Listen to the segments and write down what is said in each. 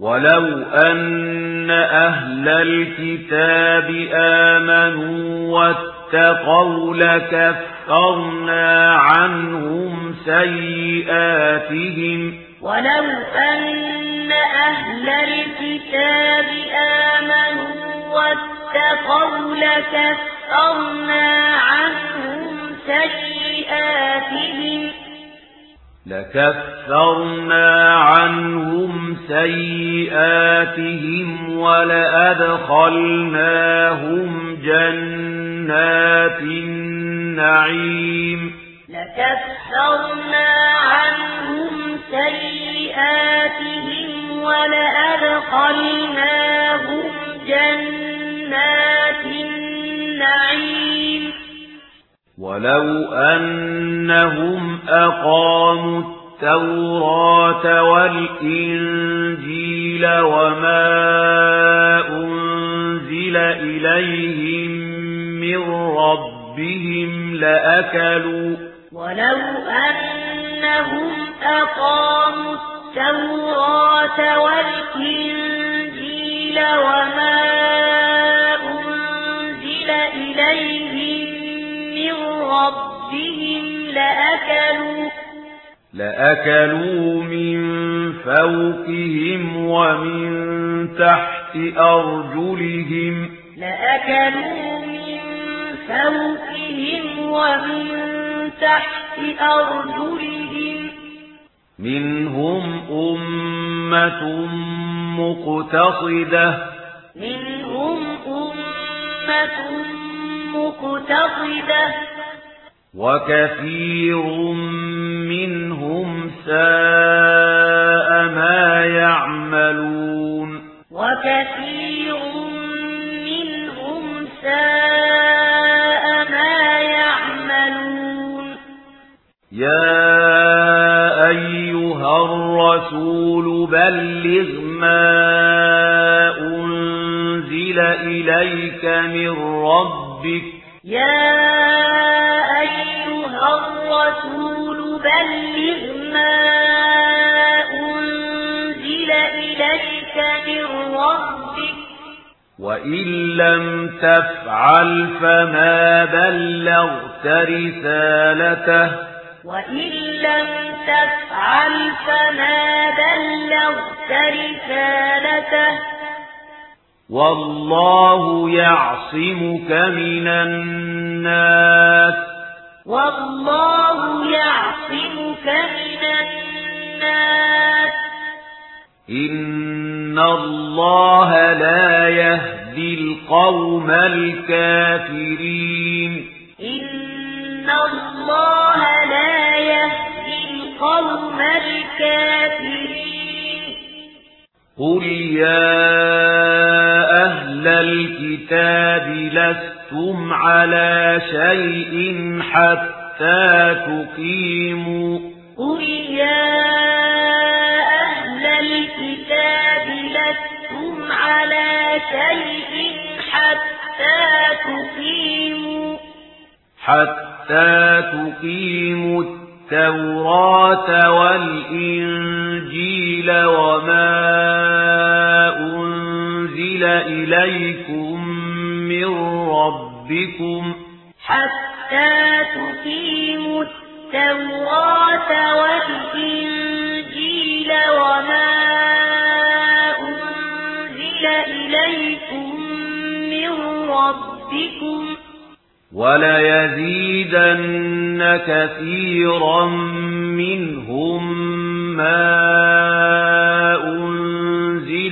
ولو أن أهل الكتاب آمنوا واتقوا لكفرنا عنهم سيئاتهم ولو أن أهل الكتاب آمنوا واتقوا لكفرنا عنهم سيئاتهم لكفرنا عنهم سيئاتهم ولأدخلناهم جنات النعيم لكفرنا ولو أنهم أقاموا التوراة والإنجيل وما أنزل إليهم من ربهم لأكلوا ولو أنهم أقاموا التوراة والإنجيل وما ربهم لأكلوا لأكلوا من فوقهم ومن تحت أرجلهم لأكلوا من فوقهم ومن تحت أرجلهم منهم أمة مقتصدة منهم أمة مقتصدة وَكَثِيرٌ مِنْهُمْ سَاءَ مَا يَعْمَلُونَ وَكَثِيرٌ مِنْهُمْ سَاءَ مَا يَعْمَلُونَ يَا أَيُّهَا الرَّسُولُ بَلِّغْ مَا أُنْزِلَ إِلَيْكَ مِنْ رَبِّكَ يَا فبلغ ما أنزل إليك من ربك وإن لم تفعل فما بلغت رسالته وإن لم تفعل فما بلغت رسالته والله يعصمك من الناس والله يعصمك من الناس. إن الله لا يهدي القوم الكافرين. إن الله لا يهدي القوم الكافرين. قل يا لستم على شيء حتى تقيموا قل يا أهل الكتاب لستم على شيء حتى تقيموا حتى تقيموا التوراة والإنجيل وما أنزل إليكم من ربكم حتى تقيموا التوراة والإنجيل وما أنزل إليكم من ربكم وَلَيَزِيدَنَّ كَثِيرًا مِّنْهُمْ مَا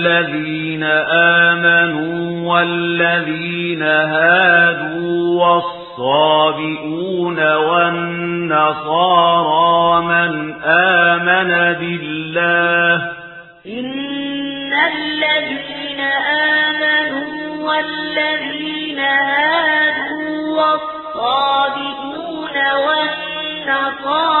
الذين آمنوا والذين هادوا والصابئون والنصارى من آمن بالله إن الذين آمنوا والذين هادوا والصابئون والنصارى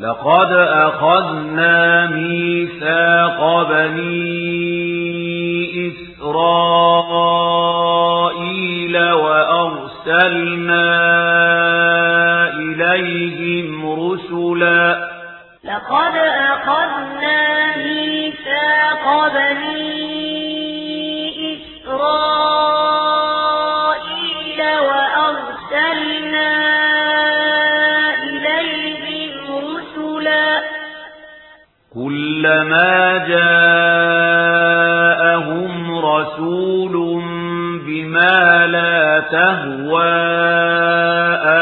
لقد أخذنا ميثاق بني إسرائيل وأرسلنا إليهم رسلا. لقد أخذنا ميثاق بني إسرائيل وأرسلنا بما لا تهوى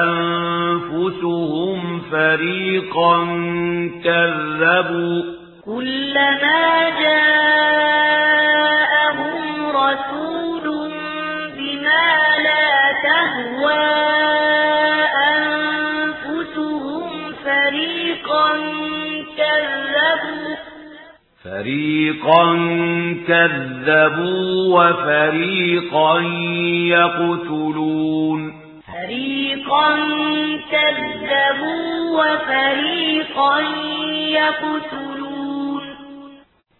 أنفسهم فريقا كذبوا. كلما جاءهم رسول بما لا تهوى فريقا كذبوا وفريقا يقتلون فريقا كذبوا وفريقا يقتلون